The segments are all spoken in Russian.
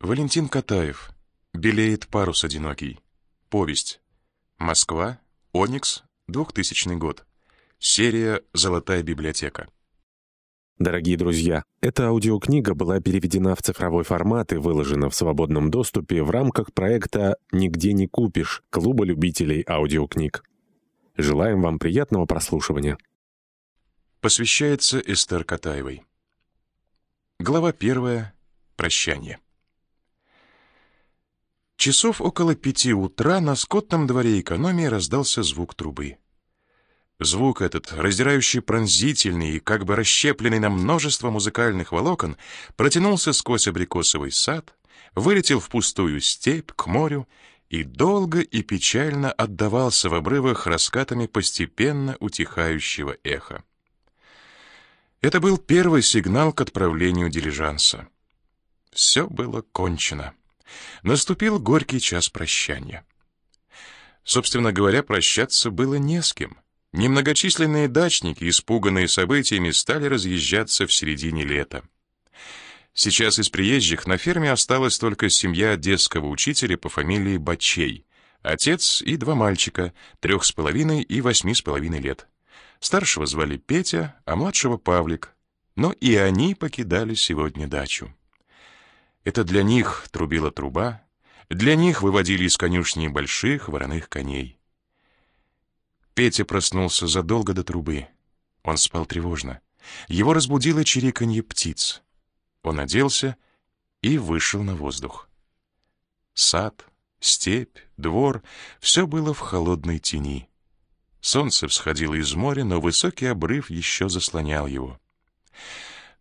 Валентин Катаев. Белеет парус одинокий. Повесть. Москва. Оникс. 2000 год. Серия «Золотая библиотека». Дорогие друзья, эта аудиокнига была переведена в цифровой формат и выложена в свободном доступе в рамках проекта «Нигде не купишь» Клуба любителей аудиокниг. Желаем вам приятного прослушивания. Посвящается Эстер Катаевой. Глава первая. Прощание. Часов около пяти утра на скотном дворе экономии раздался звук трубы. Звук этот, раздирающий пронзительный и как бы расщепленный на множество музыкальных волокон, протянулся сквозь абрикосовый сад, вылетел в пустую степь, к морю и долго и печально отдавался в обрывах раскатами постепенно утихающего эха. Это был первый сигнал к отправлению дилижанса. Все было кончено. Наступил горький час прощания. Собственно говоря, прощаться было не с кем. Немногочисленные дачники, испуганные событиями, стали разъезжаться в середине лета. Сейчас из приезжих на ферме осталась только семья одесского учителя по фамилии Бачей, отец и два мальчика, трех с половиной и восьми с половиной лет. Старшего звали Петя, а младшего Павлик. Но и они покидали сегодня дачу. Это для них трубила труба, для них выводили из конюшни больших вороных коней. Петя проснулся задолго до трубы. Он спал тревожно. Его разбудило чириканье птиц. Он оделся и вышел на воздух. Сад, степь, двор — все было в холодной тени. Солнце всходило из моря, но высокий обрыв еще заслонял его.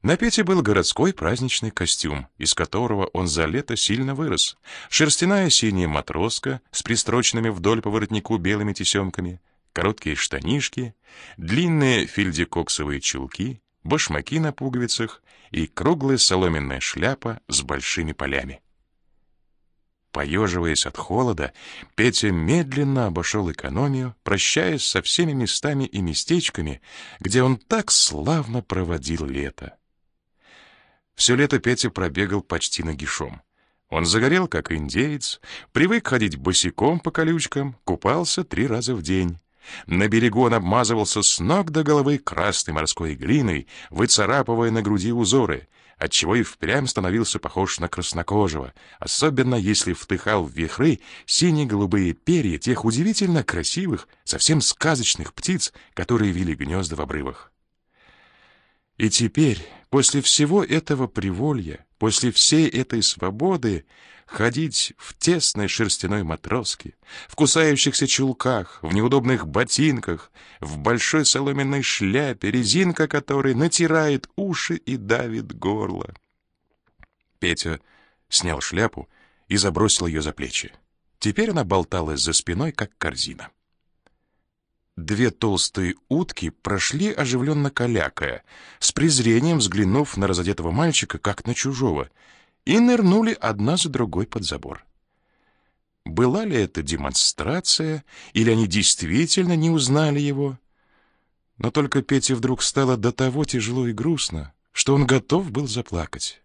На Пете был городской праздничный костюм, из которого он за лето сильно вырос. Шерстяная синяя матроска с пристроченными вдоль по воротнику белыми тесемками, короткие штанишки, длинные фельдекоксовые чулки, башмаки на пуговицах и круглая соломенная шляпа с большими полями. Поеживаясь от холода, Петя медленно обошел экономию, прощаясь со всеми местами и местечками, где он так славно проводил лето. Все лето Петя пробегал почти нагишом. Он загорел, как индеец, привык ходить босиком по колючкам, купался три раза в день. На берегу он обмазывался с ног до головы красной морской глиной, выцарапывая на груди узоры, отчего и впрямь становился похож на краснокожего, особенно если втыхал в вихры сине-голубые перья тех удивительно красивых, совсем сказочных птиц, которые вели гнезда в обрывах. И теперь, после всего этого приволья, после всей этой свободы, ходить в тесной шерстяной матроске, в кусающихся чулках, в неудобных ботинках, в большой соломенной шляпе, резинка которой натирает уши и давит горло. Петя снял шляпу и забросил ее за плечи. Теперь она болталась за спиной, как корзина. Две толстые утки прошли оживленно калякая, с презрением взглянув на разодетого мальчика, как на чужого, и нырнули одна за другой под забор. Была ли это демонстрация, или они действительно не узнали его? Но только Пете вдруг стало до того тяжело и грустно, что он готов был заплакать.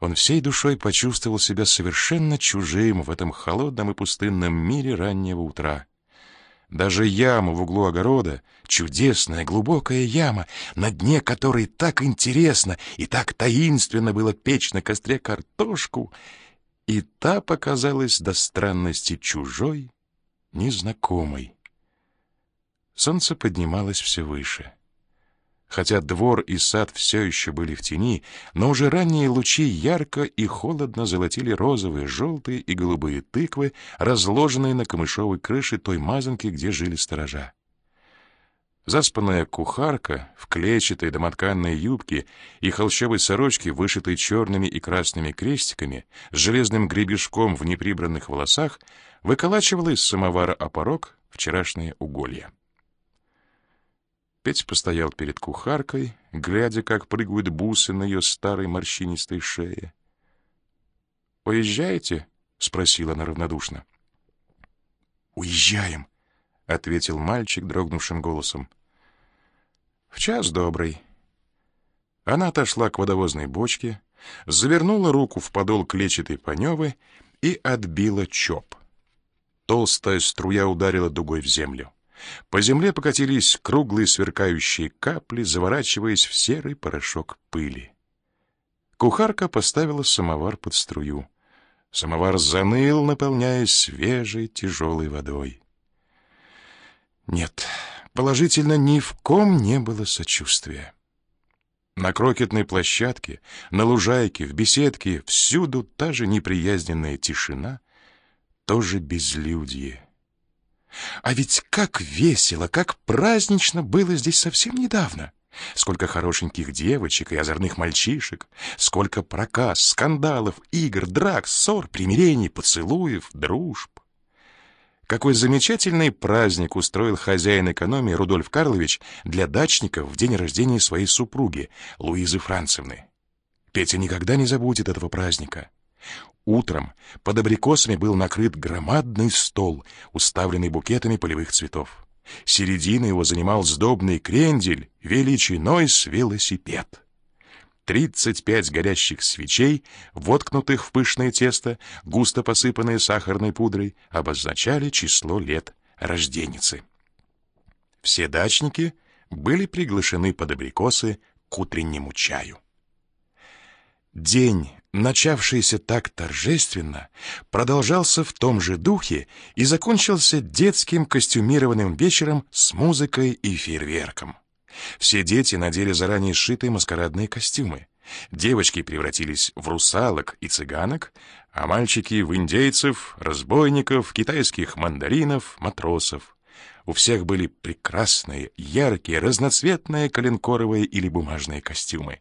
Он всей душой почувствовал себя совершенно чужим в этом холодном и пустынном мире раннего утра. Даже яма в углу огорода, чудесная глубокая яма, на дне которой так интересно и так таинственно было печь на костре картошку, и та показалась до странности чужой, незнакомой. Солнце поднималось все выше. Хотя двор и сад все еще были в тени, но уже ранние лучи ярко и холодно золотили розовые, желтые и голубые тыквы, разложенные на камышовой крыше той мазанки, где жили сторожа. Заспанная кухарка в клетчатой домотканной юбке и холщовой сорочке, вышитой черными и красными крестиками, с железным гребешком в неприбранных волосах, выколачивала из самовара опорок вчерашнее уголье. Петя постоял перед кухаркой, глядя, как прыгают бусы на ее старой морщинистой шее. «Уезжаете?» — спросила она равнодушно. «Уезжаем», — ответил мальчик дрогнувшим голосом. «В час добрый». Она отошла к водовозной бочке, завернула руку в подол клетчатой паневы и отбила чоп. Толстая струя ударила дугой в землю. По земле покатились круглые сверкающие капли, заворачиваясь в серый порошок пыли. Кухарка поставила самовар под струю. Самовар заныл, наполняясь свежей тяжелой водой. Нет, положительно ни в ком не было сочувствия. На крокетной площадке, на лужайке, в беседке всюду та же неприязненная тишина, тоже безлюдье. А ведь как весело, как празднично было здесь совсем недавно. Сколько хорошеньких девочек и озорных мальчишек, сколько проказ, скандалов, игр, драк, ссор, примирений, поцелуев, дружб. Какой замечательный праздник устроил хозяин экономии Рудольф Карлович для дачников в день рождения своей супруги, Луизы Францевны. Петя никогда не забудет этого праздника. Утром под абрикосами был накрыт громадный стол, уставленный букетами полевых цветов. Середину его занимал сдобный крендель величиной с велосипед. Тридцать пять горящих свечей, воткнутых в пышное тесто, густо посыпанные сахарной пудрой, обозначали число лет рожденицы. Все дачники были приглашены под абрикосы к утреннему чаю. День, начавшийся так торжественно, продолжался в том же духе и закончился детским костюмированным вечером с музыкой и фейерверком. Все дети надели заранее сшитые маскарадные костюмы. Девочки превратились в русалок и цыганок, а мальчики — в индейцев, разбойников, китайских мандаринов, матросов. У всех были прекрасные, яркие, разноцветные коленкоровые или бумажные костюмы.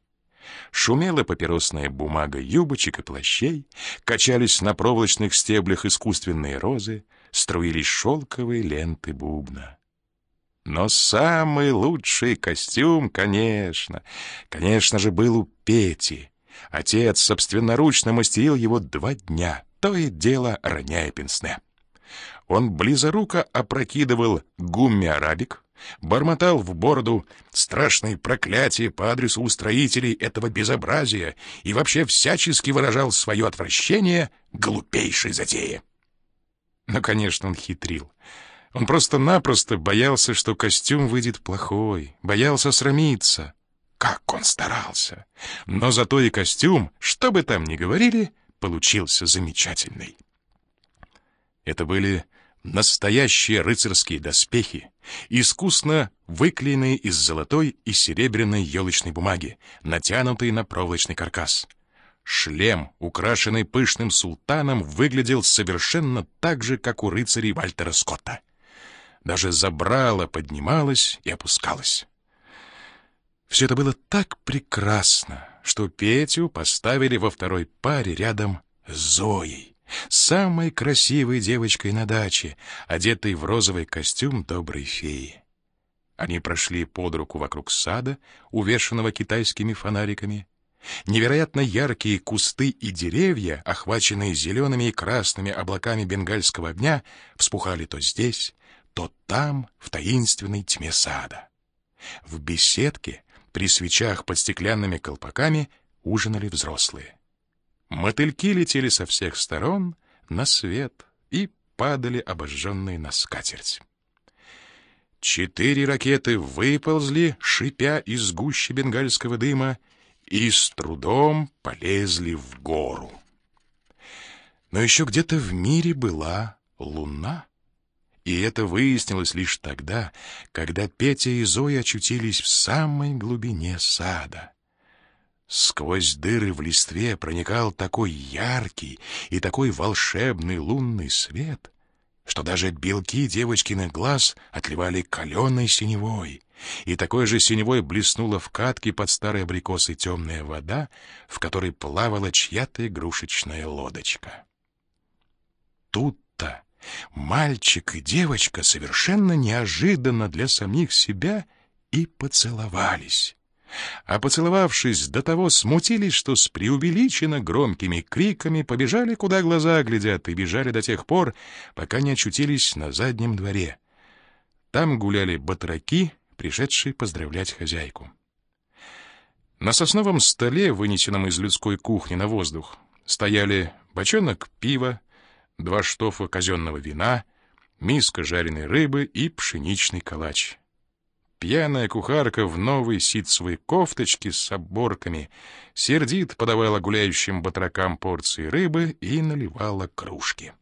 Шумела папиросная бумага юбочек и плащей, качались на проволочных стеблях искусственные розы, струились шелковые ленты бубна. Но самый лучший костюм, конечно, конечно же, был у Пети. Отец собственноручно мастерил его два дня, то и дело роняя пенсне. Он близоруко опрокидывал гумми-арабик, бормотал в бороду страшные проклятия по адресу устроителей этого безобразия и вообще всячески выражал свое отвращение глупейшей затеи. Но, конечно, он хитрил. Он просто-напросто боялся, что костюм выйдет плохой, боялся срамиться. Как он старался! Но зато и костюм, что бы там ни говорили, получился замечательный. Это были настоящие рыцарские доспехи, искусно выклеенные из золотой и серебряной елочной бумаги, натянутые на проволочный каркас. Шлем, украшенный пышным султаном, выглядел совершенно так же, как у рыцарей Вальтера Скотта даже забрало поднималось и опускалось. Все это было так прекрасно, что Петю поставили во второй паре рядом с Зоей, самой красивой девочкой на даче, одетой в розовый костюм доброй феи. Они прошли под руку вокруг сада, увешанного китайскими фонариками. Невероятно яркие кусты и деревья, охваченные зелеными и красными облаками бенгальского огня, вспухали то здесь, то там, в таинственной тьме сада. В беседке, при свечах под стеклянными колпаками, ужинали взрослые. Мотыльки летели со всех сторон на свет и падали обожженные на скатерть. Четыре ракеты выползли, шипя из гущи бенгальского дыма, и с трудом полезли в гору. Но еще где-то в мире была луна. И это выяснилось лишь тогда, когда Петя и Зоя очутились в самой глубине сада. Сквозь дыры в листве проникал такой яркий и такой волшебный лунный свет, что даже белки девочкиных глаз отливали каленой синевой, и такой же синевой блеснула в катке под старой абрикосой темная вода, в которой плавала чья-то игрушечная лодочка. Тут-то Мальчик и девочка совершенно неожиданно для самих себя и поцеловались. А поцеловавшись, до того смутились, что с преувеличенно громкими криками побежали, куда глаза глядят, и бежали до тех пор, пока не очутились на заднем дворе. Там гуляли батраки, пришедшие поздравлять хозяйку. На сосновом столе, вынесенном из людской кухни на воздух, стояли бочонок пива, два штофа казенного вина, миска жареной рыбы и пшеничный калач. Пьяная кухарка в новой ситцевой кофточке с оборками сердит подавала гуляющим батракам порции рыбы и наливала кружки.